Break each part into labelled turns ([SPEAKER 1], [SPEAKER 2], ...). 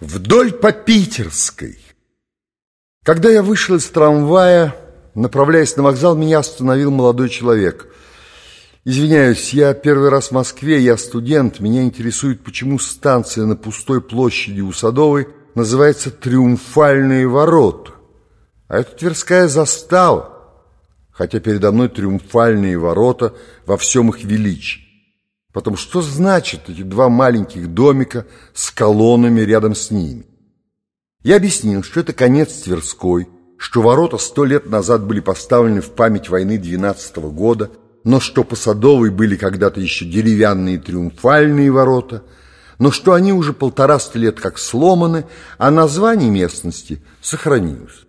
[SPEAKER 1] Вдоль по Питерской. Когда я вышел из трамвая, направляясь на вокзал, меня остановил молодой человек. Извиняюсь, я первый раз в Москве, я студент. Меня интересует, почему станция на пустой площади у Садовой называется «Триумфальные ворота». А это Тверская застава, хотя передо мной триумфальные ворота во всем их величии. Потом, что значит эти два маленьких домика с колоннами рядом с ними? Я объяснил, что это конец Тверской, что ворота сто лет назад были поставлены в память войны 12 -го года, но что по Садовой были когда-то еще деревянные триумфальные ворота, но что они уже полтораста лет как сломаны, а название местности сохранилось.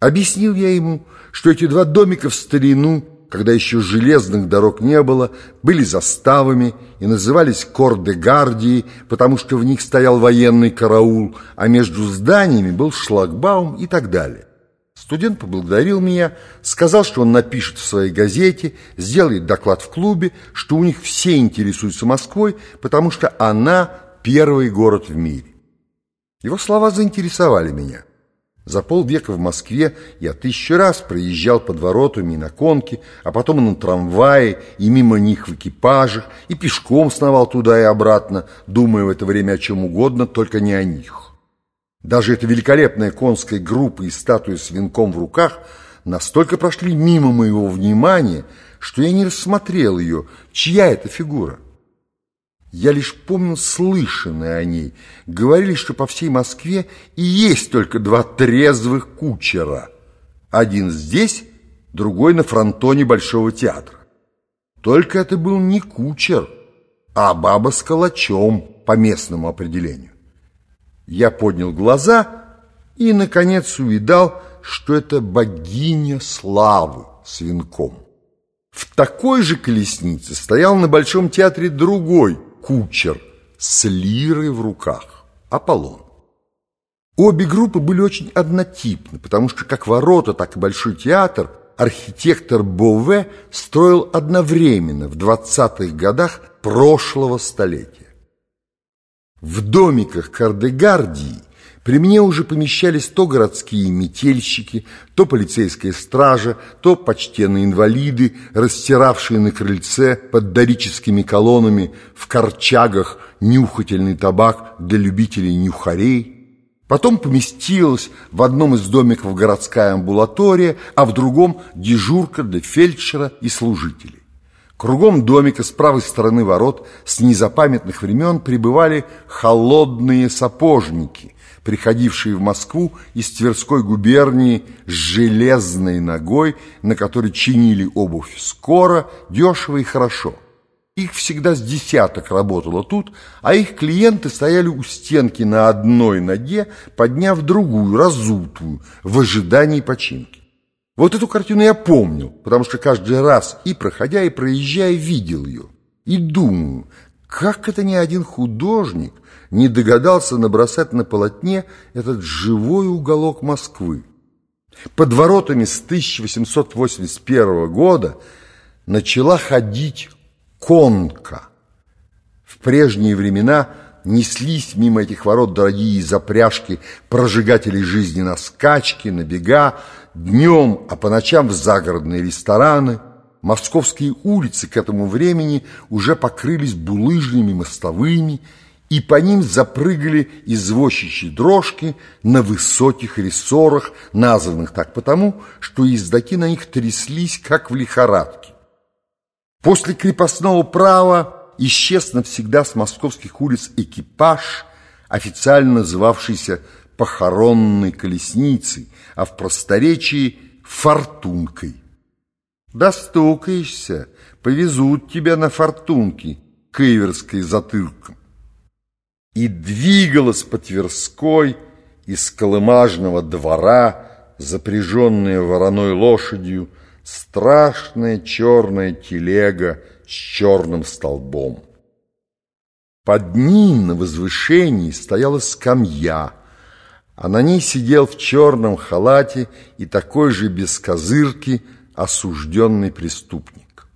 [SPEAKER 1] Объяснил я ему, что эти два домика в старину когда еще железных дорог не было, были заставами и назывались Кордегардии, потому что в них стоял военный караул, а между зданиями был шлагбаум и так далее. Студент поблагодарил меня, сказал, что он напишет в своей газете, сделает доклад в клубе, что у них все интересуются Москвой, потому что она первый город в мире. Его слова заинтересовали меня. За полвека в Москве я тысячу раз проезжал под воротами на конке, а потом на трамвае и мимо них в экипажах, и пешком сновал туда и обратно, думая в это время о чем угодно, только не о них. Даже эта великолепная конская группа и статуя с венком в руках настолько прошли мимо моего внимания, что я не рассмотрел ее, чья это фигура. Я лишь помнил слышанное о ней. Говорили, что по всей Москве и есть только два трезвых кучера. Один здесь, другой на фронтоне Большого театра. Только это был не кучер, а баба с калачом по местному определению. Я поднял глаза и, наконец, увидал, что это богиня славы с венком. В такой же колеснице стоял на Большом театре другой – кучер с лирой в руках, Аполлон. Обе группы были очень однотипны, потому что как ворота, так и Большой театр архитектор Бове строил одновременно в 20-х годах прошлого столетия. В домиках Кардегардии при мне уже помещались то городские метельщики, то полицейская стража, то почтенные инвалиды, растиравшие на крыльце под дорическими колоннами в корчагах нюхательный табак для любителей нюхарей. Потом поместилась в одном из домиков городская амбулатория, а в другом дежурка для фельдшера и служителей. Кругом домика с правой стороны ворот с незапамятных времен пребывали холодные сапожники – приходившие в Москву из Тверской губернии с железной ногой, на которой чинили обувь скоро, дешево и хорошо. Их всегда с десяток работало тут, а их клиенты стояли у стенки на одной ноге, подняв другую, разутую, в ожидании починки. Вот эту картину я помнил, потому что каждый раз и проходя, и проезжая, видел ее. И думаю, как это ни один художник не догадался набросать на полотне этот живой уголок Москвы. Под воротами с 1881 года начала ходить конка. В прежние времена неслись мимо этих ворот дорогие запряжки прожигателей жизни на скачки, на бега, днем, а по ночам в загородные рестораны – Московские улицы к этому времени уже покрылись булыжными мостовыми, и по ним запрыгали извозчичьи дрожки на высоких рессорах, названных так потому, что ездаки на них тряслись, как в лихорадке. После крепостного права исчез навсегда с московских улиц экипаж, официально называвшийся похоронной колесницей, а в просторечии – фортункой. Достукаешься, повезут тебя на фортунке к Иверской затылком. И двигалась по Тверской из колымажного двора, запряженная вороной лошадью, страшная черная телега с черным столбом. Под ним на возвышении стояла скамья, а на ней сидел в черном халате и такой же без козырки – осужденный преступник.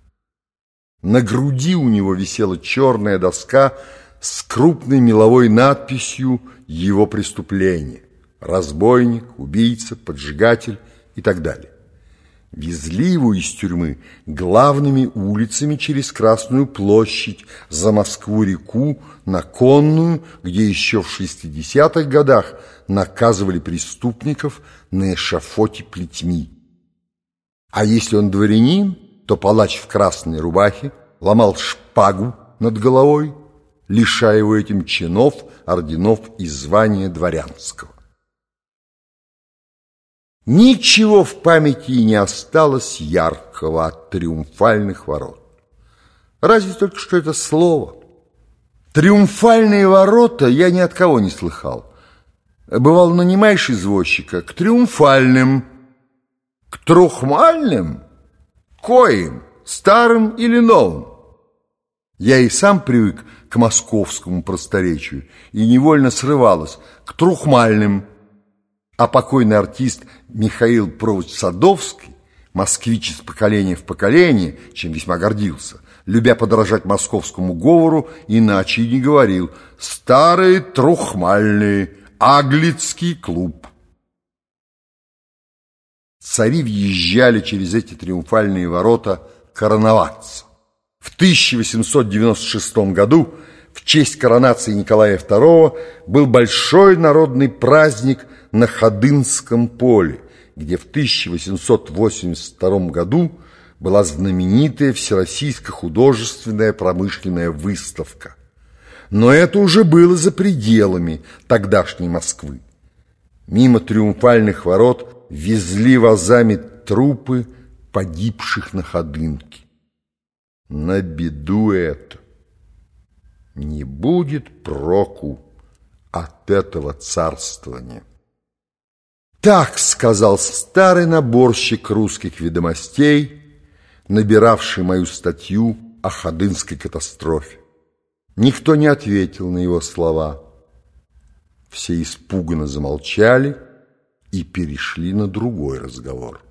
[SPEAKER 1] На груди у него висела черная доска с крупной меловой надписью «Его преступление» – разбойник, убийца, поджигатель и так далее. Везли его из тюрьмы главными улицами через Красную площадь, за Москву-реку, на Конную, где еще в 60-х годах наказывали преступников на эшафоте плетьми. А если он дворянин, то палач в красной рубахе ломал шпагу над головой, лишая его этим чинов, орденов и звания дворянского. Ничего в памяти не осталось яркого от триумфальных ворот. Разве только что это слово. Триумфальные ворота я ни от кого не слыхал. Бывал, нанимаешь извозчика к триумфальным, к трухмальным, коим, старым или новым. Я и сам привык к московскому просторечию и невольно срывалась к трухмальным, а покойный артист Михаил Провоч Садовский, москвич из поколения в поколение, чем весьма гордился, любя подражать московскому говору, иначе и не говорил «старый трухмальный аглицкий клуб». Цари въезжали через эти триумфальные ворота короноваться. В 1896 году в честь коронации Николая II был большой народный праздник на Ходынском поле, где в 1882 году была знаменитая Всероссийская художественная промышленная выставка. Но это уже было за пределами тогдашней Москвы. Мимо триумфальных ворот везли вазами трупы погибших на Ходынке. На беду это не будет проку от этого царствования. Так сказал старый наборщик русских ведомостей, набиравший мою статью о Ходынской катастрофе. Никто не ответил на его слова. Все испуганно замолчали и перешли на другой разговор.